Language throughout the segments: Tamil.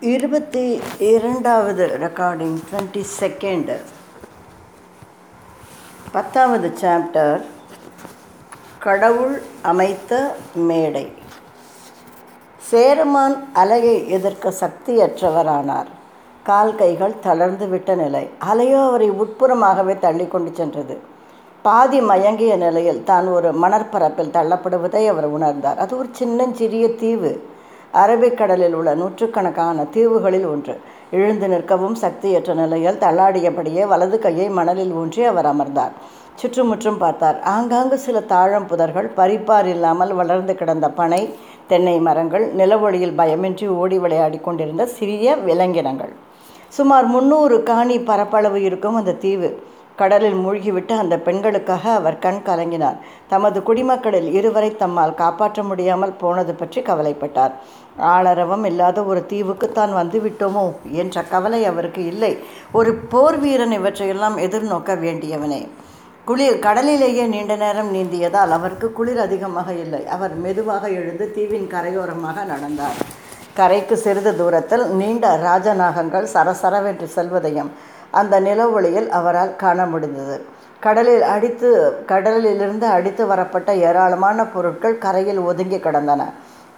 இருபத்தி இரண்டாவது ரெக்கார்டிங் டுவெண்ட்டி செகண்டு பத்தாவது சாப்டர் கடவுள் அமைத்த மேடை. சேரமான் அலையை எதிர்க்க சக்தியற்றவரானார். கால் கைகள் தளர்ந்து விட்ட நிலை. அலையோ அவரை உட்புறமாகவே தள்ளி கொண்டு சென்றது. பாதி மயங்கிய நிலையில் தான் ஒரு மணற்பரப்பில் தள்ளப்படுவதை அவர் உணர்ந்தார். அது ஒரு சின்னஞ்சிறிய தீவு. அரபிக்கடலில் உள்ள நூற்றுக்கணக்கான தீவுகளில் ஒன்று. எழுந்து நிற்கவும் சக்தியற்ற நிலையில் தள்ளாடியபடியே வலது கையை மணலில் ஊன்றி அவர் அமர்ந்தார். சுற்றுமுற்றும் பார்த்தார். ஆங்காங்கு சில தாழம் புதர்கள் பறிப்பார் இல்லாமல் வளர்ந்து கிடந்த பனை தென்னை மரங்கள் நிலவொளியில் பயமின்றி ஓடி விளையாடி கொண்டிருந்த சிறிய விலங்கினங்கள். சுமார் முந்நூறு காணி பரப்பளவு இருக்கும் அந்த தீவு. கடலில் மூழ்கிவிட்டு அந்த பெண்களுக்காக அவர் கண் கலங்கினார். தமது குடிமக்களில் இருவரை தம்மால் காப்பாற்ற முடியாமல் போனது பற்றி கவலைப்பட்டார். ஆளரவம் இல்லாத ஒரு தீவுக்கு தான் வந்துவிட்டோமோ என்ற கவலை அவருக்கு இல்லை. ஒரு போர் வீரன் இவற்றையெல்லாம் எதிர்நோக்க வேண்டியவனே. குளிர் கடலிலேயே நீண்ட நேரம் நீந்தியதால் அவருக்கு குளிர் அதிகமாக இல்லை. அவர் மெதுவாக எழுந்து தீவின் கரையோரமாக நடந்தார். கரைக்கு சிறிது தூரத்தில் நீண்ட ராஜநாகங்கள் சரசரவென்று செல்வதையும் அந்த நிலவொளியில் அவரால் காண முடிந்தது. கடலில் அடித்து கடலிலிருந்து அடித்து வரப்பட்ட ஏராளமான பொருட்கள் கரையில் ஒதுங்கி கிடந்தன.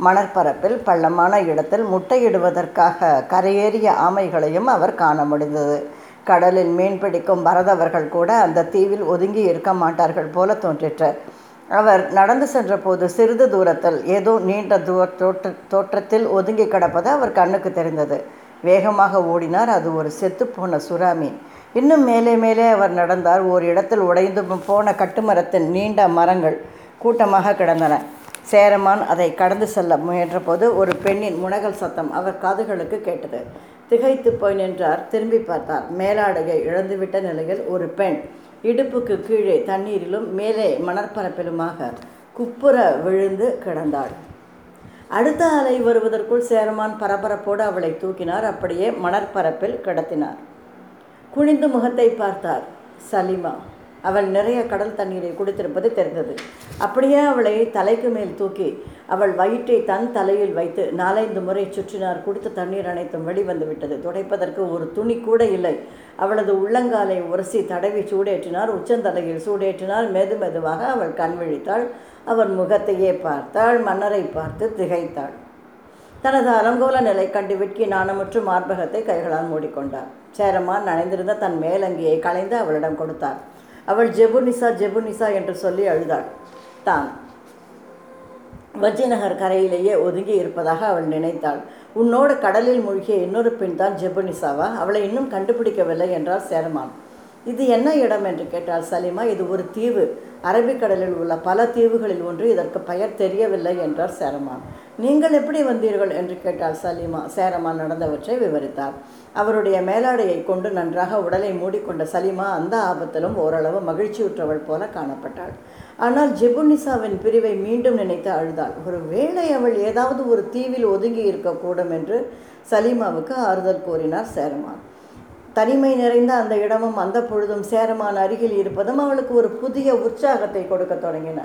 மணற்பரப்பில் பள்ளமான இடத்தில் முட்டையிடுவதற்காக கரையேறிய ஆமைகளையும் அவர் காண முடிந்தது. கடலில் மீன் பிடிக்கும் பரதவர்கள் கூட அந்த தீவில் ஒதுங்கி இருக்க மாட்டார்கள் போல தோன்றிற்று. அவர் நடந்து சென்றபோது சிறிது தூரத்தில் ஏதோ நீண்ட தூர தோற்ற தோற்றத்தில் ஒதுங்கி கிடப்பது அவர் கண்ணுக்கு தெரிந்தது. வேகமாக ஓடினார். அது ஒரு செத்துப்போன சுறாமீன். இன்னும் மேலே மேலே அவர் நடந்தார். ஓர் இடத்தில் உடைந்து போன கட்டுமரத்தின் நீண்ட மரங்கள் கூட்டமாக கிடந்தன. சேரமான் அதை கடந்து செல்ல முயன்றபோது ஒரு பெண்ணின் முனகல் சத்தம் அவர் காதுகளுக்கு கேட்டது. திகைத்து போய் நின்றார். திரும்பி பார்த்தார். மேலாடையை இழந்துவிட்ட நிலையில் ஒரு பெண் இடுப்புக்கு கீழே தண்ணீரிலும் மேலே மணற்பரப்பிலுமாக குப்புற விழுந்து கிடந்தாள். அடுத்த அலை வருவதற்குள் சேரமான் பரபரப்போடு அவளை தூக்கினார். அப்படியே மணற்பரப்பில் கடத்தினார். குனிந்து முகத்தை பார்த்தார். சலிமா. அவள் நிறைய கடல் தண்ணீரை குடித்திருப்பது தெரிந்தது. அப்படியே அவளை தலைக்கு மேல் தூக்கி அவள் வயிற்றை தன் தலையில் வைத்து நாலைந்து முறை சுற்றினார். குடித்த தண்ணீர் அனைத்தும் வெளிவந்து விட்டது. துடைப்பதற்கு ஒரு துணி கூட இல்லை. அவளது உள்ளங்காலை உரசி தடவி சூடேற்றினார். உச்சந்தலையில் சூடேற்றினார். மெது மெதுவாக அவள் கண் விழித்தாள். அவர் முகத்தையே பார்த்தாள். மன்னரை பார்த்து திகைத்தாள். தனது அலங்கோல நிலை கண்டு விட்கி நாணமுற்று மார்பகத்தை கைகளால் மூடிக்கொண்டார். சேரமான் நனைந்திருந்த தன் மேலங்கியை களைந்து அவளிடம் கொடுத்தார். அவள் ஜெபுனிசா ஜெபுனிசா என்று சொல்லி அழுதாள். தான். வஜ்ஜிநகர் கரையிலேயே ஒதுங்கி இருப்பதாக அவள் நினைத்தாள். உன்னோடு கடலில் மூழ்கிய இன்னொரு பெண் தான் ஜெபுனிசாவா? அவளை இன்னும் கண்டுபிடிக்கவில்லை என்றார் சேரமான். இது என்ன இடம் என்று கேட்டாள் சலிமா. இது ஒரு தீவு. அரபிக்கடலில் உள்ள பல தீவுகளில் ஒன்று. இதற்கு பெயர் தெரியவில்லை என்றார் சேரமான். நீங்கள் எப்படி வந்தீர்கள் என்று கேட்டாள் சலீமா சேரமா நடந்தவற்றை விவரித்தார். அவருடைய மேலாடையை கொண்டு நன்றாக உடலை மூடிக்கொண்ட சலீமா அந்த ஆபத்திலும் ஓரளவு மகிழ்ச்சியுற்றவள் போல காணப்பட்டாள். ஆனால் ஜெபுனிசாவின் பிரிவை மீண்டும் நினைத்து அழுதாள். ஒரு வேளை அவள் ஏதாவது ஒரு தீவில் ஒதுங்கி இருக்கக்கூடும் என்று சலீமாவுக்கு ஆறுதல் கூறினார் சேரமான் தனிமை நிறைந்த அந்த இடமும் அந்த பொழுதும் சேரமான அருகில் இருப்பதும் அவளுக்கு ஒரு புதிய உற்சாகத்தை கொடுக்க தொடங்கின.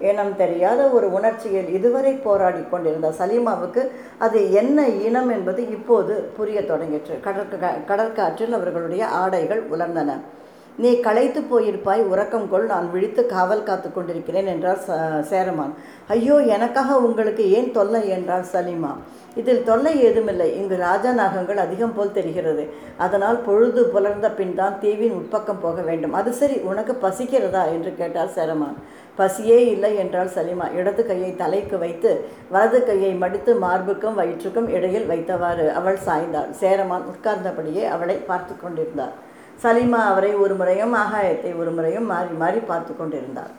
இனம் தெரியாத ஒரு உணர்ச்சியில் இதுவரை போராடி கொண்டிருந்த சலீமாவுக்கு அது என்ன இனம் என்பது இப்போது புரிய தொடங்கிற்று. கடற்க கடற்காற்றில் அவர்களுடைய ஆடைகள் உலர்ந்தன. நீ களைத்து போயிருப்பாய் உறக்கம் கொள் நான் விழித்து காவல் காத்து கொண்டிருக்கிறேன் என்றார் ச சேரமான். ஐயோ எனக்காக உங்களுக்கு ஏன் தொல்லை? என்றார் சலீமா. இதில் தொல்லை ஏதுமில்லை. இங்கு ராஜா நாகங்கள் அதிகம் போல் தெரிகிறது. அதனால் பொழுது புலர்ந்த பின் தான் தீவின் உட்பக்கம் போக வேண்டும். அது சரி உனக்கு பசிக்கிறதா? என்று கேட்டார் சேரமான். பசியே இல்லை என்றால் சலிமா. இடது கையை தலைக்கு வைத்து வலது கையை மடித்து மார்புக்கும் வயிற்றுக்கும் இடையில் வைத்தவாறு அவள் சாய்ந்தாள். சேரமான் உட்கார்ந்தபடியே அவளை பார்த்து கொண்டிருந்தார். சலிமா அவரை ஒரு முறையும் ஆகாயத்தை ஒரு முறையும் மாறி மாறி பார்த்து கொண்டிருந்தார்.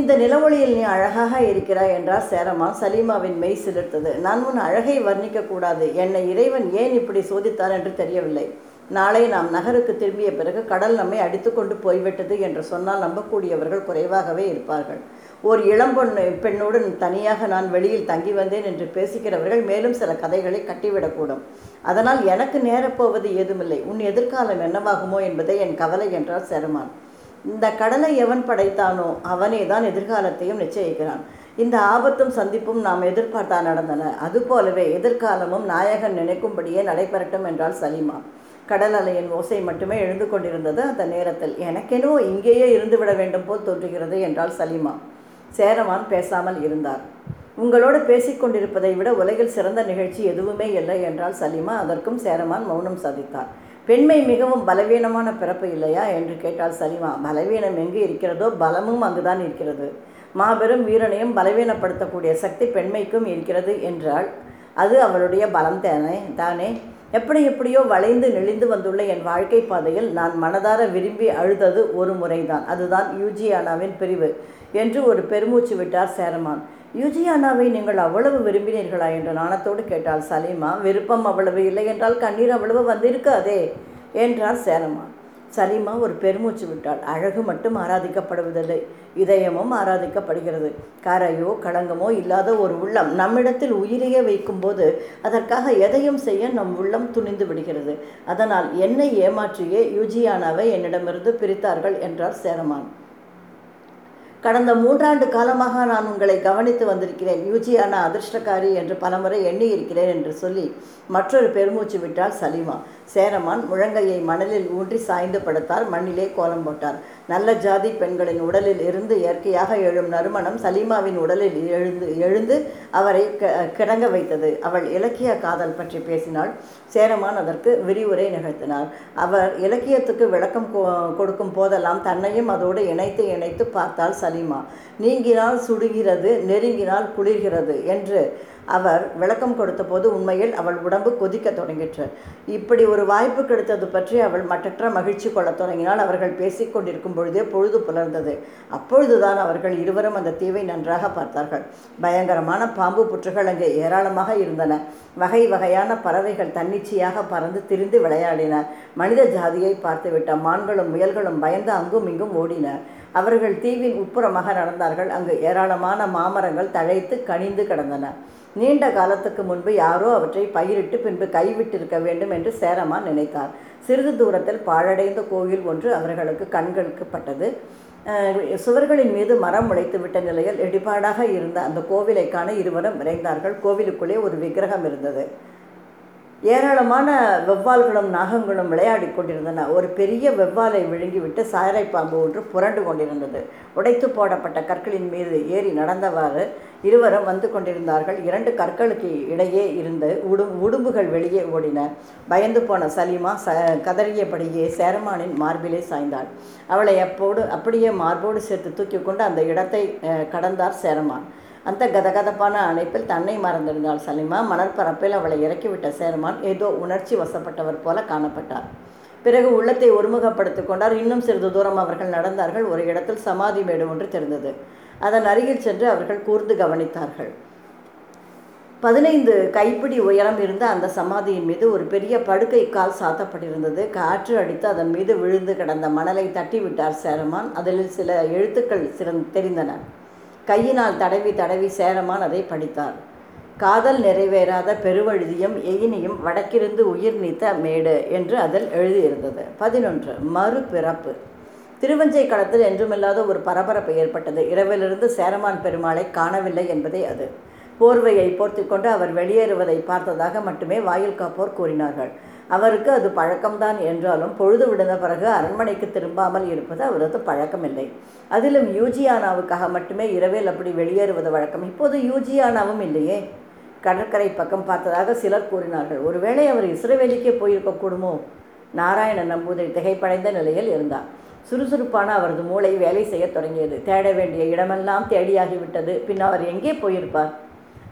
இந்த நிலவொளியில் நீ அழகாக இருக்கிறாய் என்றார் சேரமா. சலீமாவின் மெய் சிலிர்த்தது. நான் உன் அழகை வர்ணிக்கக்கூடாது என்னை இறைவன் ஏன் இப்படி சோதித்தான் என்று தெரியவில்லை. நாளை நாம் நகருக்கு திரும்பிய பிறகு கடல் நம்மை அடித்துக்கொண்டு போய்விட்டது என்று சொன்னால் நம்பக்கூடியவர்கள் குறைவாகவே இருப்பார்கள். ஓர் இளம்பொண்ணு பெண்ணோடு தனியாக நான் வெளியில் தங்கி வந்தேன் என்று பேசுகிறவர்கள் மேலும் சில கதைகளை கட்டிவிடக்கூடும். அதனால் எனக்கு நேரப்போவது ஏதுமில்லை. உன் எதிர்காலம் என்னவாகுமோ என்பதே என் கவலை என்றார் செருமான். இந்த கடலை எவன் படைத்தானோ அவனே தான் எதிர்காலத்தையும் நிச்சயிக்கிறான். இந்த ஆபத்தும் சந்திப்பும் நாம் எதிர்பார்த்தா நடந்தன. அதுபோலவே எதிர்காலமும் நாயகன் நினைக்கும்படியே நடைபெறட்டும் என்றால் சலீமா. கடல் அலையின் ஓசை மட்டுமே எழுந்து கொண்டிருந்தது அந்த நேரத்தில். எனக்கெனோ இங்கேயே இருந்துவிட வேண்டும் போல் தோன்றுகிறது என்றாள் சலீமா. சேரமான் பேசாமல் இருந்தார். உங்களோடு பேசிக்கொண்டிருப்பதை விட உலகில் சிறந்த நிகழ்ச்சி எதுவுமே இல்லை என்றால் சலீமா. அதற்கும் சேரமான் மௌனம் சாதித்தார். பெண்மை மிகவும் பலவீனமான பிறப்பு இல்லையா என்று கேட்டாள் சலீமா. பலவீனம் எங்கு இருக்கிறதோ பலமும் அங்குதான் இருக்கிறது. மாபெரும் வீரனையும் பலவீனப்படுத்தக்கூடிய சக்தி பெண்மைக்கும் இருக்கிறது என்றால் அது அவளுடைய பலம் தானே தானே? எப்படி எப்படியோ வளைந்து நெளிந்து வந்துள்ள என் வாழ்க்கை பாதையில் நான் மனதார விரும்பி அழுதது ஒரு முறைதான். அதுதான் யூஜியானாவின் பிரிவு என்று ஒரு பெருமூச்சு விட்டார் சேரமான். யூஜியானாவை நீங்கள் அவ்வளவு விரும்பினீர்களா என்று நாணத்தோடு கேட்டாள் சலீமா. விருப்பம் அவ்வளவு இல்லை என்றால் கண்ணீர் அவ்வளவு வந்திருக்காதே என்றார் சேரமான். சலீமா ஒரு பெருமூச்சு விட்டாள். அழகு மட்டும் ஆராதிக்கப்படுவதில்லை. இதயமும் ஆராதிக்கப்படுகிறது. கரையோ களங்கமோ இல்லாத ஒரு உள்ளம் நம்மிடத்தில் உயிரையே வைக்கும்போது அதற்காக எதையும் செய்ய நம் உள்ளம் துணிந்து விடுகிறது. அதனால் என்னை ஏமாற்றியே யூஜியானாவை என்னிடமிருந்து பிரித்தார்கள் என்றார் சேரமான். கடந்த மூன்றாண்டு காலமாக நான் உங்களை கவனித்து வந்திருக்கிறேன். யூஜியானா அதிர்ஷ்டக்காரி என்று பலமுறை எண்ணி இருக்கிறேன் என்று சொல்லி மற்றொரு பெருமூச்சு விட்டால் சலீமா. சேரமான் முழங்கையை மணலில் ஊன்றி சாய்ந்து படுத்தார். மண்ணிலே கோலம் போட்டார். நல்ல ஜாதி பெண்களின் உடலில் இருந்து இயற்கையாக எழும் நறுமணம் சலீமாவின் உடலில் எழுந்து எழுந்து அவரை கிடங்க வைத்தது. அவள் இலக்கிய காதல் பற்றி பேசினாள். சேரமான் அதற்கு விரிவுரை நிகழ்த்தினார். அவர் இலக்கியத்துக்கு விளக்கம் கொடுக்கும் போதெல்லாம் தன்னையும் அதோடு இணைத்து இணைத்து பார்த்தாள் சலீமா. நீங்கினால் சுடுகிறது நெருங்கினால் குளிர்கிறது என்று அவர் விளக்கம் கொடுத்தபோது உண்மையில் அவள் உடம்பு கொதிக்க தொடங்கிற்று. இப்படி ஒரு வாய்ப்பு கிடைத்தது பற்றி அவள் மற்றற்ற மகிழ்ச்சி கொள்ளத் தொடங்கினால் அவர்கள் பேசிக் கொண்டிருக்கும் பொழுதே பொழுது புலர்ந்தது. அப்பொழுதுதான் அவர்கள் இருவரும் அந்த தீவை நன்றாக பார்த்தார்கள். பயங்கரமான பாம்பு புற்றுகள் அங்கே ஏராளமாக இருந்தன. வகை வகையான பறவைகள் தன்னிச்சையாக பறந்து திரிந்து விளையாடின. மனித ஜாதியை பார்த்துவிட்ட மான்களும் முயல்களும் பயந்து அங்கும் இங்கும் ஓடின. அவர்கள் தீவின் உட்புறமாக நடந்தார்கள். அங்கு ஏராளமான மாமரங்கள் தழைத்து கனிந்து கிடந்தன. நீண்ட காலத்துக்கு முன்பு யாரோ அவற்றை பயிரிட்டு பின்பு கைவிட்டிருக்க வேண்டும் என்று சேரமா நினைத்தார். சிறிது தூரத்தில் பாழடைந்த கோயில் ஒன்று அவர்களுக்கு கண்களுக்கு பட்டது சுவர்களின் மீது மரம் முளைத்து விட்ட நிலையில் இடிபாடாக இருந்த அந்த கோவிலை காண இருவரும் விரைந்தார்கள். கோவிலுக்குள்ளே ஒரு விக்கிரகம் இருந்தது. ஏராளமான வெவ்வால்களும் நாகங்களும் விளையாடி கொண்டிருந்தன. ஒரு பெரிய வெவ்வாலை விழுங்கிவிட்டு சாரை பாம்பு ஒன்று புரண்டு கொண்டிருந்தது. உடைத்து போடப்பட்ட கற்களின் மீது ஏறி நடந்தவாறு இருவரும் வந்து கொண்டிருந்தார்கள். இரண்டு கற்களுக்கு இடையே இருந்து உடும் உடும்புகள் வெளியே ஓடின. பயந்து போன சலீமா ச கதறியபடியே சேரமானின் மார்பிலே சாய்ந்தாள். அவளை அப்போடு அப்படியே மார்போடு சேர்த்து தூக்கி கொண்டு அந்த இடத்தை கடந்தார் சேரமான். அந்த கதகதப்பான அணைப்பில் தன்னை மறந்திருந்தாள் சலிமா. மணற்பரப்பில் அவளை இறக்கிவிட்ட சேருமான் ஏதோ உணர்ச்சி வசப்பட்டவர் போல காணப்பட்டார். பிறகு உள்ளத்தை ஒருமுகப்படுத்திக் கொண்டார். இன்னும் சிறிது தூரம் அவர்கள் நடந்தார்கள். ஒரு இடத்தில் சமாதி மேடு ஒன்று தெரிந்தது. அதன் அருகில் சென்று அவர்கள் கூர்ந்து கவனித்தார்கள். பதினைந்து கைப்பிடி உயரம் இருந்த அந்த சமாதியின் மீது ஒரு பெரிய படுக்கை கால் சாத்தப்பட்டிருந்தது. காற்று அடித்து அதன் மீது விழுந்து கிடந்த மணலை தட்டி விட்டார் சேரமான். அதில் சில எழுத்துக்கள் சிறந் தெரிந்தன. கையினால் தடவி தடவி சேரமான் அதை படித்தார். காதல் நிறைவேறாத பெருவழுதியும் எயினியும் வடக்கிருந்து உயிர் நீத்த மேடு என்று அதில் எழுதியிருந்தது. பதினொன்று. மறுபிறப்பு. திருவஞ்சை களத்தில் என்றுமில்லாத ஒரு பரபரப்பு ஏற்பட்டது. இரவிலிருந்து சேரமான் பெருமாளை காணவில்லை என்பதே அது. போர்வையை போர்த்தி கொண்டு அவர் வெளியேறுவதை பார்த்ததாக மட்டுமே வாயில் காப்போர் கூறினார்கள். அவருக்கு அது பழக்கம்தான் என்றாலும் பொழுது விடுந்த பிறகு அரண்மனைக்கு திரும்பாமல் இருப்பது அவரது பழக்கமில்லை. அதிலும் யூஜியானாவுக்காக மட்டுமே இரவில் அப்படி வெளியேறுவது வழக்கம். இப்போது யூஜியானாவும் இல்லையே. கடற்கரை பக்கம் பார்த்ததாக சிலர் கூறினார்கள். ஒருவேளை அவர் இஸ்ரவேலிக்கே போயிருக்கக்கூடுமோ நாராயண நம்பூதிரி திகைப்படைந்த நிலையில் இருந்தார். சுறுசுறுப்பான அவரது மூளை வேலை செய்யத் தொடங்கியது. தேட வேண்டிய இடமெல்லாம் தேடியாகிவிட்டது. பின் அவர் எங்கே போயிருப்பார்?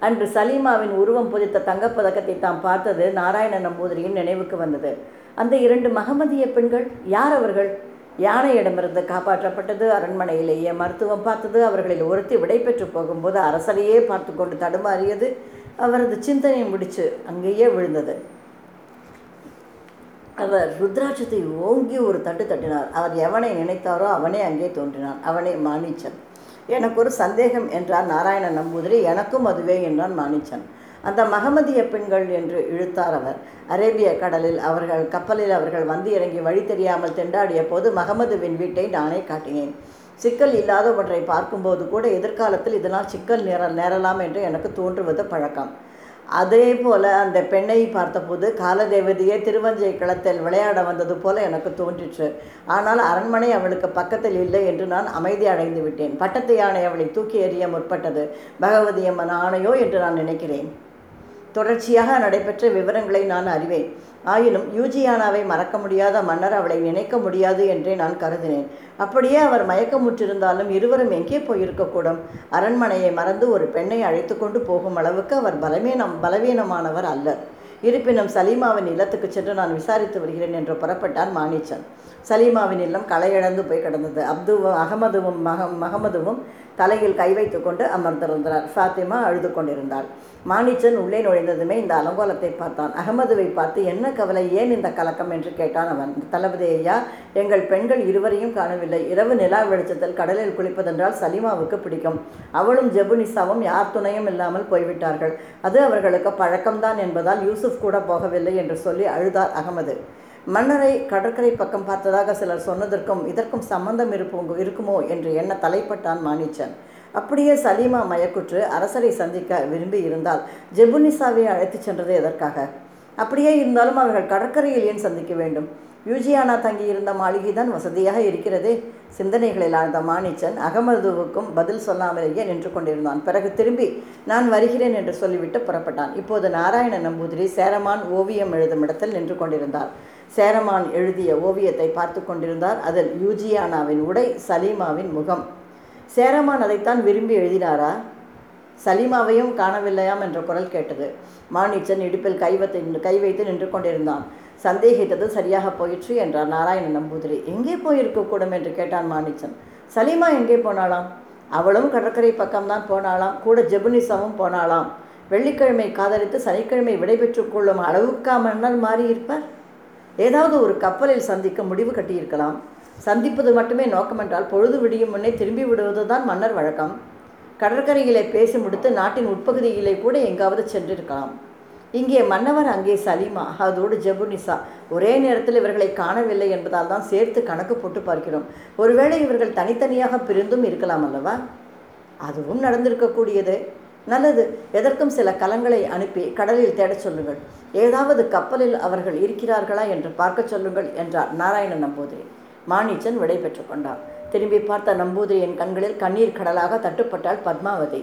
அன்று சலீமாவின் உருவம் புதித்த தங்கப்பதக்கத்தை தாம் பார்த்தது நாராயண நம்பூதிரியின் நினைவுக்கு வந்தது. அந்த இரண்டு மகமதிய பெண்கள் யார் அவர்கள்? யானையிடமிருந்து காப்பாற்றப்பட்டது அரண்மனையிலேயே மருத்துவம் பார்த்தது அவர்களில் ஒருத்தி விடை பெற்று போகும்போது அரசரையே பார்த்து கொண்டு தடுமாறியது அவரது சிந்தனை முடிச்சு அங்கேயே விழுந்தது. அவர் ருத்ராட்சத்தை ஓங்கி ஒரு தட்டு தட்டினார். அவர் எவனை நினைத்தாரோ அவனே அங்கே தோன்றினான். அவனே மானிச்சன் எனக்கு ஒரு சந்தேகம் என்றார் நாராயண நம்பூதிரி. எனக்கும் அதுவே என்றான் மாணிச்சன். அந்த மகமதிய பெண்கள் என்று இழுத்தார் அவர். அரேபிய கடலில் அவர்கள் கப்பலில் அவர்கள் வந்து இறங்கி வழி தெரியாமல் திண்டாடிய போது மகமதுவின் வீட்டை நானே காட்டினேன். சிக்கல் இல்லாத ஒன்றை பார்க்கும்போது கூட எதிர்காலத்தில் இதனால் சிக்கல் நேர நேரலாம் என்று எனக்கு தோன்றுவது பழக்கம். அதே போல் அந்த பெண்ணை பார்த்தபோது காலதேவதையே திருவஞ்சை களத்தில் விளையாட வந்தது போல எனக்கு தோன்றிற்று ஆனால் அரண்மனை அவளுக்கு பக்கத்தில் இல்லை என்று நான் அமைதி அடைந்து விட்டேன் பட்டத்து யானை அவளை தூக்கி எறிய முற்பட்டது. பகவதி அம்மன் ஆணையோ என்று நான் நினைக்கிறேன். தொடர்ச்சியாக நடைபெற்ற விவரங்களை நான் அறிவேன். ஆயினும் யூஜியானாவை மறக்க முடியாத மன்னர் அவளை நினைக்க முடியாது என்றே நான் கருதினேன். அப்படியே அவர் மயக்கமுற்றிருந்தாலும் இருவரும் எங்கே போயிருக்கக்கூடும்? அரண்மனையை மறந்து ஒரு பெண்ணை அழைத்து கொண்டு போகும் அளவுக்கு அவர் பலவீனம் பலவீனமானவர் அல்ல. இருப்பினும் சலீமாவின் இல்லத்துக்கு சென்று நான் விசாரித்து வருகிறேன் என்று புறப்பட்டான் மாணிச்சன். சலீமாவின் இல்லம் களையிழந்து போய் கிடந்தது. அப்துவும் அகமதுவும் மக மகமதுவும் தலையில் கை வைத்து கொண்டு அமர்ந்திருந்தார். சாத்திமா அழுது கொண்டிருந்தாள் மாணிச்சன் உள்ளே நுழைந்ததுமே இந்த அலங்கோலத்தை பார்த்தான். அகமதுவை பார்த்து என்ன கவலை? ஏன் இந்த கலக்கம்? என்று கேட்டான் அவன். தளபதி ஐயா எங்கள் பெண்கள் இருவரையும் காணவில்லை. இரவு நிலா வெளிச்சத்தில் கடலில் குளிப்பதென்றால் சலிமாவுக்கு பிடிக்கும். அவளும் ஜெபுனிசாவும் யார் துணையும் இல்லாமல் போய்விட்டார்கள். அது அவர்களுக்கு பழக்கம்தான் என்பதால் யூசுப் கூட போகவில்லை என்று சொல்லி அழுதார் அகமது. மன்னரை கடற்கரை பக்கம் பார்த்ததாக சிலர் சொன்னதற்கும் இதற்கும் சம்பந்தம் இருப்போங்க இருக்குமோ என்று எண்ண தலைப்பட்டான் மாணிச்சன். அப்படியே சலீமா மயக்குற்று அரசரை சந்திக்க விரும்பி இருந்தால் ஜெபுனிசாவை அழைத்து சென்றது எதற்காக? அப்படியே இருந்தாலும் அவர்கள் கடற்கரையில் ஏன் சந்திக்க வேண்டும்? யூஜியானா தங்கியிருந்த மாளிகை தான் வசதியாக இருக்கிறதே. சிந்தனைகளில் ஆழ்ந்த மாணிச்சன் அகமதுவுக்கும் பதில் சொல்லாமலேயே நின்று கொண்டிருந்தான். பிறகு திரும்பி நான் வருகிறேன் என்று சொல்லிவிட்டு புறப்பட்டான். இப்போது நாராயண நம்பூதிரி சேரமான் ஓவியம் எழுதும் இடத்தில் நின்று கொண்டிருந்தார். சேரமான் எழுதிய ஓவியத்தை பார்த்து கொண்டிருந்தார். அதில் யூஜியானாவின் உடை சலீமாவின் முகம். சேரமான் அதைத்தான் விரும்பி எழுதினாரா? சலீமாவையும் காணவில்லையாம் என்ற குரல் கேட்டது. மாணிச்சன் இடுப்பில் கை வைத்து கை வைத்து நின்று கொண்டிருந்தான். சந்தேகித்தது சரியாக போயிற்று என்றார் நாராயண நம்பூதிரி. எங்கே போயிருக்கக்கூடும் என்று கேட்டான் மாணிச்சன் சலீமா எங்கே போனாளாம்? அவளும் கடற்கரை பக்கம்தான் போனாளாம். கூட ஜெபுனிசாவும் போனாளாம். வெள்ளிக்கிழமை காதலித்து சனிக்கிழமை விடைபெற்றுக் கொள்ளும் அளவுக்கா மன்னர் மாறி இருப்பார் ஏதாவது ஒரு கப்பலில் சந்திக்க முடிவு கட்டியிருக்கலாம். சந்திப்பது மட்டுமே நோக்கமென்றால் பொழுது விடியும் முன்னே திரும்பி விடுவதுதான் மன்னர் வழக்கம். கடற்கரையிலே பேசி முடித்து நாட்டின் உட்பகுதியிலே கூட எங்காவது சென்றிருக்கலாம். இங்கே மன்னவர் அங்கே சலீமா அதோடு ஜபுனிசா. ஒரே நேரத்தில் இவர்களை காணவில்லை என்பதால் தான் சேர்த்து கணக்கு போட்டு பார்க்கிறோம். ஒருவேளை இவர்கள் தனித்தனியாக பிரிந்தும் இருக்கலாம் அல்லவா? அதுவும் நடந்திருக்கக்கூடியது. நல்லது. எதற்கும் சில கலங்களை அனுப்பி கடலில் தேடச் சொல்லுங்கள். ஏதாவது கப்பலில் அவர்கள் இருக்கிறார்களா என்று பார்க்கச் சொல்லுங்கள் என்றார் நாராயண நம்பூதிரி. மாணிச்சன் விடை பெற்று கொண்டார் திரும்பி பார்த்த நம்பூதிரியின் கண்களில் கண்ணீர் கடலாக தட்டுப்பட்டாள் பத்மாவதி.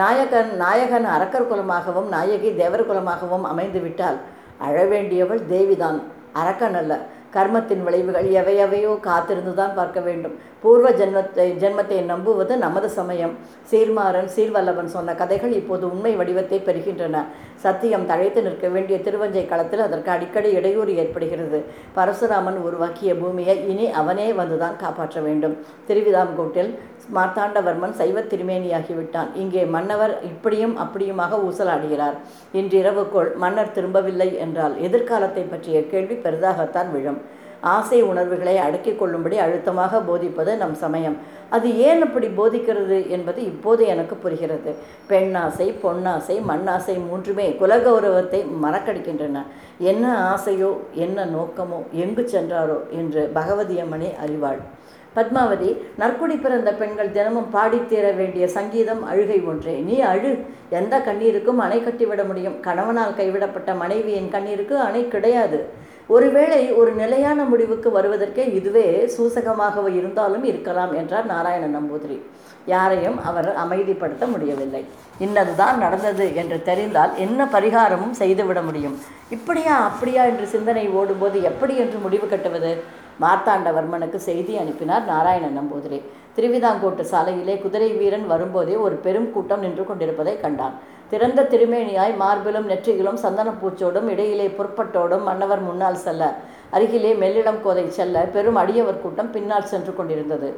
நாயகன் நாயகன் அரக்கர் குலமாகவும் நாயகி தேவர் குலமாகவும் அமைந்து விட்டால் அழவேண்டியவள் தேவிதான். அரக்கன் அல்ல. கர்மத்தின் விளைவுகள் எவையவையோ காத்திருந்து தான் பார்க்க வேண்டும். பூர்வ ஜென்மத்தை ஜென்மத்தை நம்புவது நமது சமயம். சீர்மாறன் சீர்வல்லவன் சொன்ன கதைகள் இப்போது உண்மை வடிவத்தை பெறுகின்றன. சத்தியம் தழைத்து நிற்க வேண்டிய திருவஞ்சை களத்தில் அதற்கு அடிக்கடி இடையூறு ஏற்படுகிறது. பரசுராமன் உருவாக்கிய பூமியை இனி அவனே வந்துதான் காப்பாற்ற வேண்டும். திருவிதாங்கோட்டில் மார்த்தாண்டவர்மன் சைவ திருமேனியாகிவிட்டான். இங்கே மன்னவர் இப்படியும் அப்படியுமாக ஊசலாடுகிறார். இன்றிரவுக்குள் மன்னர் திரும்பவில்லை என்றால் எதிர்காலத்தை பற்றிய கேள்வி பெரிதாகத்தான் விழும். ஆசை உணர்வுகளை அடக்கிக் கொள்ளும்படி அழுத்தமாக போதிப்பது நம் சமயம். அது ஏன் அப்படி போதிக்கிறது என்பது இப்போது எனக்கு புரிகிறது. பெண்ணாசை பொன்னாசை மண்ணாசை மூன்றுமே குலகௌரவத்தை மறக்கடிக்கின்றன. என்ன ஆசையோ என்ன நோக்கமோ எங்கு சென்றாரோ என்று பகவதியம்மனே அறிவாள். பத்மாவதி நற்குடி பிறந்த பெண்கள் தினமும் பாடித்தீர வேண்டிய சங்கீதம் அழுகை ஒன்றே. நீ அழு. எந்த கண்ணீருக்கும் அணை கட்டிவிட முடியும். கணவனால் கைவிடப்பட்ட மனைவியின் கண்ணீருக்கு அணை கிடையாது. ஒருவேளை ஒரு நிலையான முடிவுக்கு வருவதற்கே இதுவே சூசகமாக இருந்தாலும் இருக்கலாம் என்றார் நாராயண நம்பூதிரி. யாரையும் அவர் அமைதிப்படுத்த முடியவில்லை. இன்னதுதான் நடந்தது என்று தெரிந்தால் என்ன பரிகாரமும் செய்துவிட முடியும். இப்படியா அப்படியா என்று சிந்தனை ஓடும்போது எப்படி என்று முடிவு கட்டுவது? மார்த்தாண்டவர்மனுக்கு செய்தி அனுப்பினார் நாராயண நம்பூதிரி. திருவிதாங்கோட்டு சாலையிலே குதிரை வீரன் வரும்போதே ஒரு பெரும் கூட்டம் நின்று கொண்டிருப்பதை கண்டான். திறந்த திருமேனியாய் மார்பிலும் நெற்றியிலும் சந்தனப்பூச்சோடும் இடையிலே புறப்பட்டோடும் மன்னவர் முன்னால் செல்ல அருகிலே மெல்லிடம் கோதை செல்ல பெரும் அடியவர் கூட்டம் பின்னால் சென்று கொண்டிருந்தது.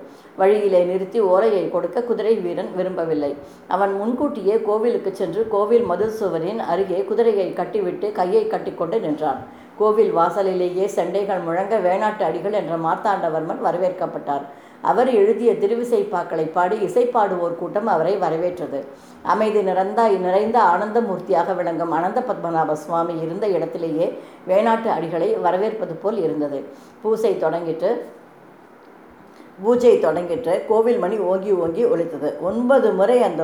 வழியிலே நிறுத்தி ஓலையை கொடுக்க குதிரை வீரன் விரும்பவில்லை. அவன் முன்கூட்டியே கோவிலுக்கு சென்று கோவில் மதில் சுவரின் அருகே குதிரையை கட்டிவிட்டு கையை கட்டிக்கொண்டு நின்றான். கோவில் வாசலிலேயே சண்டைகள் முழங்க வேணாட்டு அடிகள் என்ற மார்த்தாண்டவர்மன் வரவேற்கப்பட்டார். அவர் எழுதிய திருவிசைப்பாக்களை பாடி இசைப்பாடுவோர் கூட்டம் அவரை வரவேற்றது. அமைதி நிறந்த நிறைந்த ஆனந்தமூர்த்தியாக விளங்கும் அனந்த பத்மநாப சுவாமி இருந்த இடத்திலேயே வேணாட்டு அடிகளை வரவேற்பது போல் இருந்தது. பூசை தொடங்கிட்டு பூஜை தொடங்கிட்டு கோவில் மணி ஓங்கி ஓங்கி ஒழித்தது ஒன்பது முறை அந்த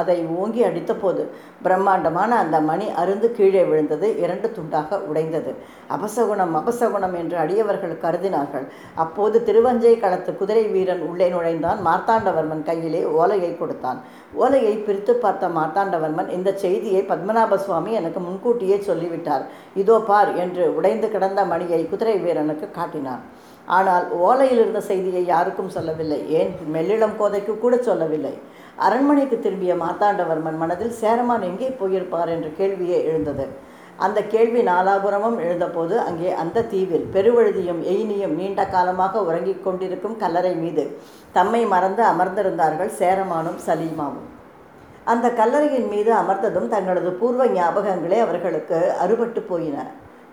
அதை ஓங்கி அடித்தபோது பிரம்மாண்டமான அந்த மணி அருந்து கீழே விழுந்தது. இரண்டு துண்டாக உடைந்தது. அபசகுணம் அபசகுணம் என்று அடியவர்கள் கருதினார்கள். அப்போது திருவஞ்சை களத்து குதிரை வீரன் உள்ளே நுழைந்தான். மார்த்தாண்டவர்மன் கையிலே ஓலையை கொடுத்தான். ஓலையை பிரித்து பார்த்த மார்த்தாண்டவர்மன் இந்த செய்தியை பத்மநாப சுவாமி எனக்கு முன்கூட்டியே சொல்லிவிட்டார். இதோ பார் என்று உடைந்து கிடந்த மணியை குதிரை வீரனுக்கு காட்டினான். ஆனால் ஓலையில் இருந்த செய்தியை யாருக்கும் சொல்லவில்லை. ஏன்? மெல்லிளம் கோதைக்கு கூட சொல்லவில்லை. அரண்மனைக்கு திரும்பிய மார்த்தாண்டவர்மன் மனதில் சேரமான் எங்கே போயிருப்பார்? என்ற கேள்வியே எழுந்தது. அந்த கேள்வி நாலாபுரமும் எழுந்தபோது அங்கே அந்த தீவில் பெருவழுதியும் எயினியும் நீண்ட காலமாக உறங்கிக் கொண்டிருக்கும் கல்லறை மீது தம்மை மறந்து அமர்ந்திருந்தார்கள் சேரமானும் சலீமாவும். அந்த கல்லறையின் மீது அமர்ந்ததும் தங்களது பூர்வ ஞாபகங்களே அவர்களுக்கு அறுபட்டு போயின.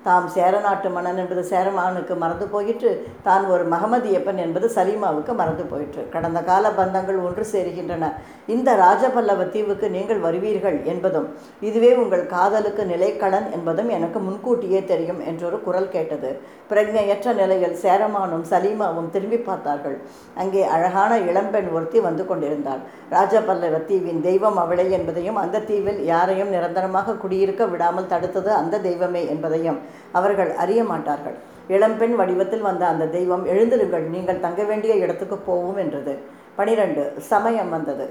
தாம் சேரநாட்டு மன்னன் என்பது சேரமானுக்கு மறந்து போயிற்று. தான் ஒரு மகமதியப்பன் என்பது சலீமாவுக்கு மறந்து போயிற்று. கடந்த கால பந்தங்கள் ஒன்று சேருகின்றன. இந்த ராஜபல்லவ தீவுக்கு நீங்கள் வருவீர்கள் என்பதும் இதுவே உங்கள் காதலுக்கு நிலைக்களன் என்பதும் எனக்கு முன்கூட்டியே தெரியும் என்றொரு குரல் கேட்டது. பிரஜையற்ற நிலையில் சேரமானும் சலீமாவும் திரும்பி பார்த்தார்கள். அங்கே அழகான இளம்பெண் ஒருத்தி வந்து கொண்டிருந்தாள். ராஜபல்லவ தீவின் தெய்வம் அவளை என்பதையும் அந்த தீவில் யாரையும் நிரந்தரமாக குடியிருக்க விடாமல் தடுத்தது அந்த தெய்வமே என்பதையும் அவர்கள் அறிய மாட்டார்கள். இளம்பெண் வடிவத்தில் வந்த அந்த தெய்வம் எழுந்திருங்கள் நீங்கள் தங்க வேண்டிய இடத்துக்கு போவோம் என்றது. பனிரெண்டு சமயம் வந்தது.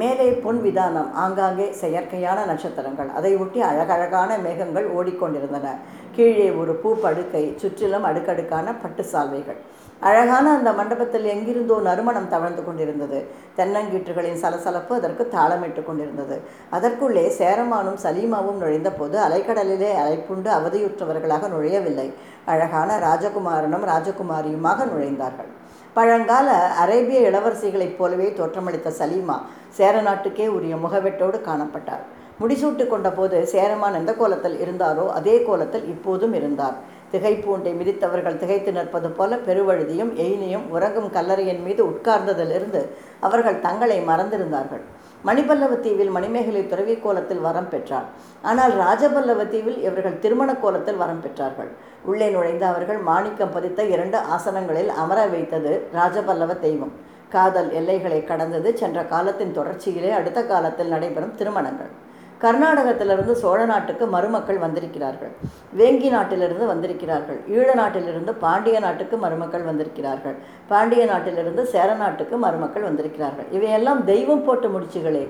மேலே புன் விதானம் ஆங்காங்கே செயற்கையான நட்சத்திரங்கள். அதை ஒட்டி அழகழகான மேகங்கள் ஓடிக்கொண்டிருந்தன. கீழே ஒரு பூ படுக்கை சுற்றிலும் அடுக்கடுக்கான பட்டு சால்வைகள். அழகான அந்த மண்டபத்தில் எங்கிருந்தோ நறுமணம் தவழ்ந்து கொண்டிருந்தது. தென்னங்கீற்றுகளின் சலசலப்பு அதற்கு தாளமிட்டு கொண்டிருந்தது. அதற்குள்ளே சேரமானும் சலீமாவும் நுழைந்த போது அலைக்கடலிலே அலைப்புண்டு அவதியுற்றவர்களாக நுழையவில்லை. அழகான ராஜகுமாரனும் ராஜகுமாரியுமாக நுழைந்தார்கள். பழங்கால அரேபிய இளவரசிகளைப் போலவே தோற்றமளித்த சலீமா சேர நாட்டுக்கே உரிய முகவெட்டோடு காணப்பட்டார். முடிசூட்டு கொண்டபோது சேரமான் எந்த கோலத்தில் இருந்தாரோ அதே கோலத்தில் இப்போதும் இருந்தார். திகைப்பூண்டை மிதித்தவர்கள் திகைத்து நிற்பது போல பெருவழுதியும் எயினியும் உறங்கும் கல்லறையின் மீது உட்கார்ந்ததிலிருந்து அவர்கள் தங்களை மறந்திருந்தார்கள். மணிபல்லவ தீவில் மணிமேகலை துறவி கோலத்தில் வரம் பெற்றார் ஆனால் ராஜபல்லவ தீவில் இவர்கள் திருமண கோலத்தில் வரம் பெற்றார்கள். உள்ளே நுழைந்த அவர்கள் மாணிக்கம் பதித்த இரண்டு ஆசனங்களில் அமர வைத்தது ராஜபல்லவ தெய்வம். காதல் எல்லைகளை கடந்தது சென்ற காலத்தின் தொடர்ச்சியிலே அடுத்த காலத்தில் நடைபெறும் திருமணங்கள். கர்நாடகத்திலிருந்து சோழ நாட்டுக்கு மருமக்கள் வந்திருக்கிறார்கள். வேங்கி நாட்டிலிருந்து வந்திருக்கிறார்கள். ஈழ நாட்டிலிருந்து பாண்டிய நாட்டுக்கு மருமக்கள் வந்திருக்கிறார்கள். பாண்டிய நாட்டிலிருந்து சேர நாட்டுக்கு மருமக்கள் வந்திருக்கிறார்கள். இவையெல்லாம் தெய்வம் போட்டு முடிச்சுகளே.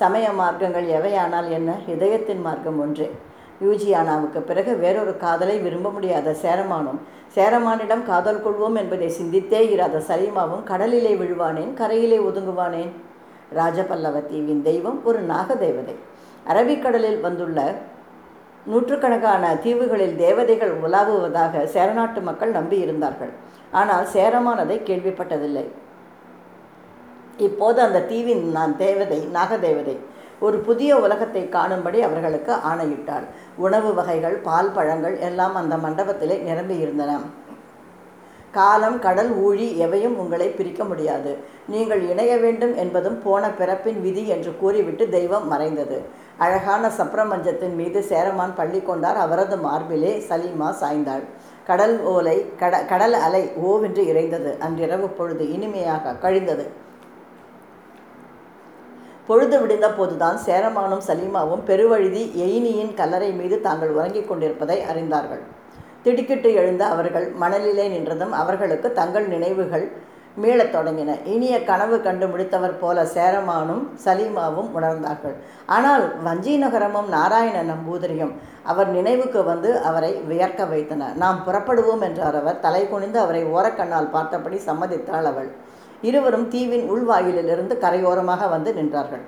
சமய மார்க்கங்கள் எவையானால் என்ன? இதயத்தின் மார்க்கம் ஒன்றே. யூஜியானாவுக்கு பிறகு வேறொரு காதலை விரும்ப முடியாத சேரமானும் சேரமானிடம் காதல் கொள்வோம் என்பதை சிந்தித்தே இராத சலீமாவும் கடலிலே விழுவானேன் கரையிலே ஒதுங்குவானேன்? ராஜபல்லவ தீவின் தெய்வம் ஒரு நாக தேவதை அரபிக்கடலில் வந்துள்ள நூற்றுக்கணக்கான தீவுகளில் தேவதைகள் உலாவுவதாக சேரநாட்டு மக்கள் நம்பியிருந்தார்கள். ஆனால் சேரமான் அதை கேள்விப்பட்டதில்லை. இப்போது அந்த தீவின் நான் தேவதை நாகதேவதை ஒரு புதிய உலகத்தை காணும்படி அவர்களுக்கு ஆணையிட்டாள். உணவு வகைகள் பால் பழங்கள் எல்லாம் அந்த மண்டபத்திலே நிரம்பி இருந்தன காலம் கடல் ஊழி எவையும் உங்களை பிரிக்க முடியாது. நீங்கள் இணைய வேண்டும் என்பதும் போன பிறப்பின் விதி என்று கூறிவிட்டு தெய்வம் மறைந்தது. அழகான சப்ரமஞ்சத்தின் மீது சேரமான் பள்ளி கொண்டார். அவரது மார்பிலே சலீமா சாய்ந்தாள். கடல் ஓலை கட கடல் அலை ஓவென்று இறைந்தது. அன்றிரவு பொழுது இனிமையாக கழிந்தது. பொழுது விடிந்த போதுதான் சேரமானும் சலீமாவும் பெருவழுதி எயினியின் கல்லறை மீது தாங்கள் உறங்கிக் கொண்டிருப்பதை அறிந்தார்கள். திடுக்கிட்டு எழுந்த அவர்கள் மணலிலே நின்றதும் அவர்களுக்கு தங்கள் நினைவுகள் மீளத் தொடங்கின. இனிய கனவு கண்டு முடித்தவர் போல சேரமானும் சலீமாவும் உணர்ந்தார்கள். ஆனால் வஞ்சி நகரமும் நாராயண நம்பூதிரியும் அவர் நினைவுக்கு வந்து அவரை வியர்க்க வைத்தன. நாம் புறப்படுவோம் என்றார் அவர். தலை குனிந்து அவரை ஓரக்கண்ணால் பார்த்தபடி சம்மதித்தாள் அவள். இருவரும் தீவின் உள்வாயிலிருந்து கரையோரமாக வந்து நின்றார்கள்.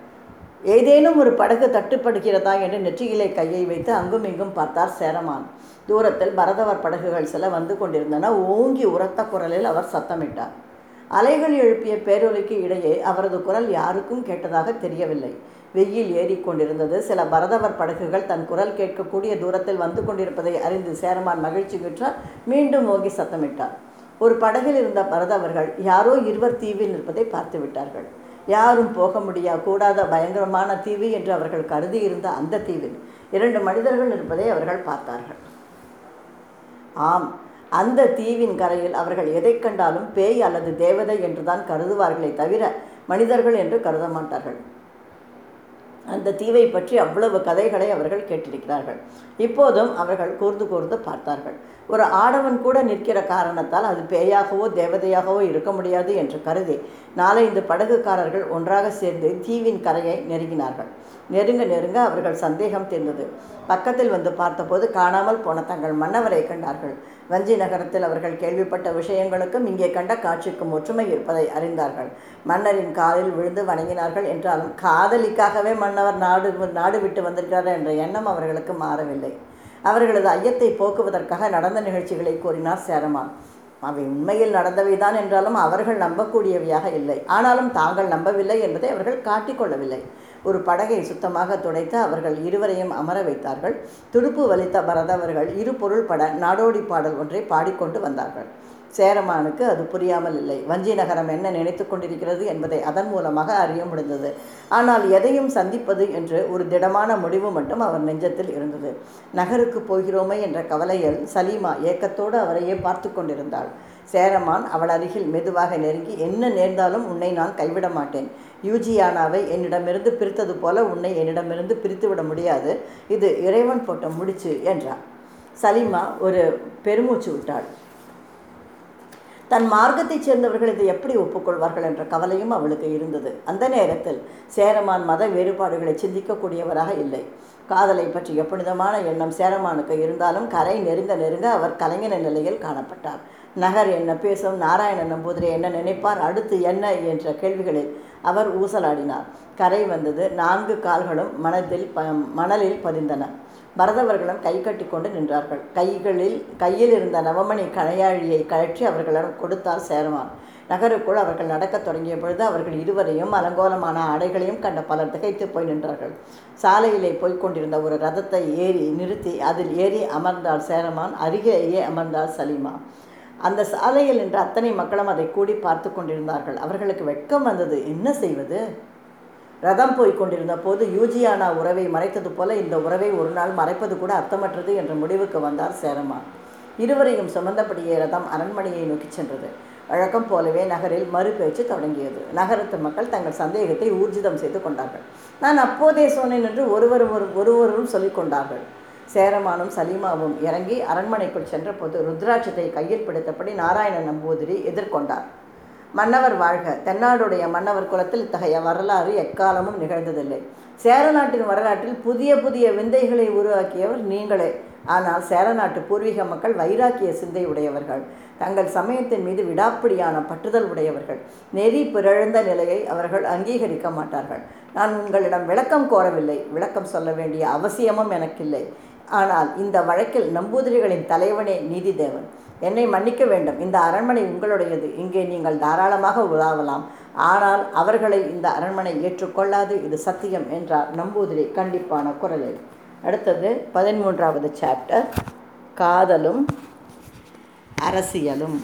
ஏதேனும் ஒரு படகு தட்டுப்படுகிறதா என்று நெற்றியிலே கையை வைத்து அங்கும் இங்கும் பார்த்தார் சேரமான். தூரத்தில் பரதவர் படகுகள் சில வந்து கொண்டிருந்தன. ஓங்கி உரத்த குரலில் அவர் சத்தமிட்டார். அலைகள் எழுப்பிய பேரொலிக்கு இடையே அவரது குரல் யாருக்கும் கேட்டதாக தெரியவில்லை. வெயில் ஏறிக்கொண்டிருந்தது சில பரதவர் படகுகள் தன் குரல் கேட்கக்கூடிய தூரத்தில் வந்து கொண்டிருப்பதை அறிந்து சேரமான் மகிழ்ச்சி பெற்றார். மீண்டும் ஓங்கி சத்தமிட்டார். ஒரு படகில் இருந்த பரதவர்கள் யாரோ இருவர் தீவில் நிற்பதை பார்த்து விட்டார்கள். யாரும் போக முடியா கூடாத பயங்கரமான தீவு என்று அவர்கள் கருதி இருந்த அந்த தீவில் இரண்டு மனிதர்கள் இருப்பதை அவர்கள் பார்த்தார்கள். ஆம் அந்த தீவின் கரையில் அவர்கள் எதை கண்டாலும் பேய் அல்லது தேவதை என்றுதான் கருதுவார்களே தவிர மனிதர்கள் என்று கருத மாட்டார்கள் அந்த தீவை பற்றி அவ்வளவு கதைகளை அவர்கள் கேட்டிருக்கிறார்கள். இப்போதும் அவர்கள் கூர்ந்து கூர்ந்து பார்த்தார்கள். ஒரு ஆடவன் கூட நிற்கிற காரணத்தால் அது பேயாகவோ தேவதையாகவோ இருக்க முடியாது என்று கருதி நாலைந்து படகுக்காரர்கள் ஒன்றாக சேர்ந்து தீவின் கரையை நெருங்கினார்கள். நெருங்க நெருங்க அவர்கள் சந்தேகம் தீர்ந்தது. பக்கத்தில் வந்து பார்த்தபோது காணாமல் போன தங்கள் மன்னவரை கண்டார்கள். வஞ்சி நகரத்தில் அவர்கள் கேள்விப்பட்ட விஷயங்களுக்கும் இங்கே கண்ட காட்சிக்கும் ஒற்றுமை இருப்பதை அறிந்தார்கள். மன்னரின் காலில் விழுந்து வணங்கினார்கள் என்றாலும் காதலிக்காகவே மன்னவர் நாடு நாடு விட்டு வந்திருக்கிறார் என்ற எண்ணம் அவர்களுக்கு மாறவில்லை. அவர்களது ஐயத்தை போக்குவதற்காக நடந்த நிகழ்ச்சிகளை கூறினார் சேரமான். அவை உண்மையில் நடந்தவைதான் என்றாலும் அவர்கள் நம்பக்கூடியவையாக இல்லை. ஆனாலும் தாங்கள் நம்பவில்லை என்பதை அவர்கள் காட்டிக்கொள்ளவில்லை ஒரு படகை சுத்தமாக துடைத்து அவர்கள் இருவரையும் அமர வைத்தார்கள். துடுப்பு வலித்த பரதவர்கள் இரு பொருள் பட நாடோடி பாடல் ஒன்றை பாடிக்கொண்டு வந்தார்கள். சேரமானுக்கு அது புரியாமல் இல்லை. வஞ்சி நகரம் என்ன நினைத்து கொண்டிருக்கிறது என்பதை அதன் மூலமாக அறிய முடிந்தது. ஆனால் எதையும் சந்திப்பது என்று ஒரு திடமான முடிவு மட்டும் அவர் நெஞ்சத்தில் இருந்தது. நகருக்கு போகிறோமே என்ற கவலையில் சலீமா ஏக்கத்தோடு அவரையே பார்த்து கொண்டிருந்தாள். சேரமான் அவள் அருகில் மெதுவாக நெருங்கி என்ன நேர்ந்தாலும் உன்னை நான் கைவிட மாட்டேன். யூஜியானாவை என்னிடமிருந்து பிரித்தது போல உன்னை என்னிடமிருந்து பிரித்துவிட முடியாது. இது இறைவன் போட்ட முடிச்சு என்றார் சலீமா ஒரு பெருமூச்சு விட்டாள். தன் மார்க்கத்தைச் சேர்ந்தவர்கள் இதை எப்படி ஒப்புக்கொள்வார்கள் என்ற கவலையும் அவளுக்கு இருந்தது. அந்த நேரத்தில் சேரமான் மத வேறுபாடுகளை சிந்திக்கக்கூடியவராக இல்லை. காதலை பற்றிய புனிதமான எண்ணம் சேரமானுக்கு இருந்தாலும் கரை நெருங்க நெருங்க அவர் கலைஞன நிலையில் காணப்பட்டார். நகர் என்ன பேசும் நாராயணன் நம்பூதிரி என்ன நினைப்பார் அடுத்து என்ன என்ற கேள்விகளில் அவர் ஊசலாடினார். கரை வந்தது நான்கு கால்களும் மனதில் ப மணலில் பதிந்தன. பரதவர்களும் கை கட்டி கொண்டு நின்றார்கள். கைகளில் கையில் இருந்த நவமணி கணையாழியை கழற்றி அவர்களிடம் கொடுத்தார் சேரமான். நகருக்குள் அவர்கள் நடக்கத் தொடங்கிய பொழுது அவர்கள் இருவரையும் அலங்கோலமான ஆடைகளையும் கண்ட பலர் திகைத்து போய் நின்றார்கள். சாலையிலே போய்க் கொண்டிருந்த ஒரு ரதத்தை ஏறி நிறுத்தி அதில் ஏறி அமர்ந்தாள் சேரமான். அருகேயே அமர்ந்தாள் சலீமா. அந்த சாலையில் நின்ற அத்தனை மக்களும் அதை கூடி பார்த்து கொண்டிருந்தார்கள். அவர்களுக்கு வெட்கம் வந்தது. என்ன செய்வது? ரதம் போய் கொண்டிருந்த போது யூஜியானா உறவை மறைத்தது போல இந்த உறவை ஒரு நாள் மறைப்பது கூட அர்த்தமற்றது என்ற முடிவுக்கு வந்தார் சேரமான் இருவரையும் சுமந்தபடியே ரதம் அரண்மனையை நோக்கி சென்றது. வழக்கம் போலவே நகரில் மறுபேச்சு தொடங்கியது. நகரத்து மக்கள் தங்கள் சந்தேகத்தை ஊர்ஜிதம் செய்து கொண்டார்கள். நான் அப்போதே சொன்னேன் என்று ஒருவரும் ஒரு ஒருவரும் சொல்லிக் கொண்டார்கள். சேரமானும் சலீமாவும் இறங்கி அரண்மனைக்குள் சென்றபோது ருத்ராட்சத்தை கையில் பிடித்தபடி நாராயண நம்பூதிரி எதிர்கொண்டார். மன்னவர் வாழ்க. தென்னாடுடைய மன்னவர் குலத்தில் இத்தகைய வரலாறு எக்காலமும் நிகழ்ந்ததில்லை. சேர நாட்டின் வரலாற்றில் புதிய புதிய விந்தைகளை உருவாக்கியவர் நீங்களே. ஆனால் சேர நாட்டு பூர்வீக மக்கள் வைராக்கிய சிந்தை உடையவர்கள். தங்கள் சமயத்தின் மீது விடாப்பிடியான பற்றுதல் உடையவர்கள். நெறி பிறழ்ந்த நிலையை அவர்கள் அங்கீகரிக்க மாட்டார்கள். நான் உங்களிடம் விளக்கம் கோரவில்லை. விளக்கம் சொல்ல வேண்டிய அவசியமும் எனக்கில்லை. ஆனால் இந்த வழக்கில் நம்பூதிரிகளின் தலைவனே நீதிதேவன். என்னை மன்னிக்க வேண்டும். இந்த அரண்மனை உங்களுடையது. இங்கே நீங்கள் தாராளமாக உலாவலாம். ஆனால் அவர்களை இந்த அரண்மனை ஏற்றுக்கொள்ளாது. இது சத்தியம் என்றார் நம்பூதிரி கண்டிப்பான குரலில். அடுத்தது பதிமூன்றாவது சாப்டர் காதலும் அரசியலும்.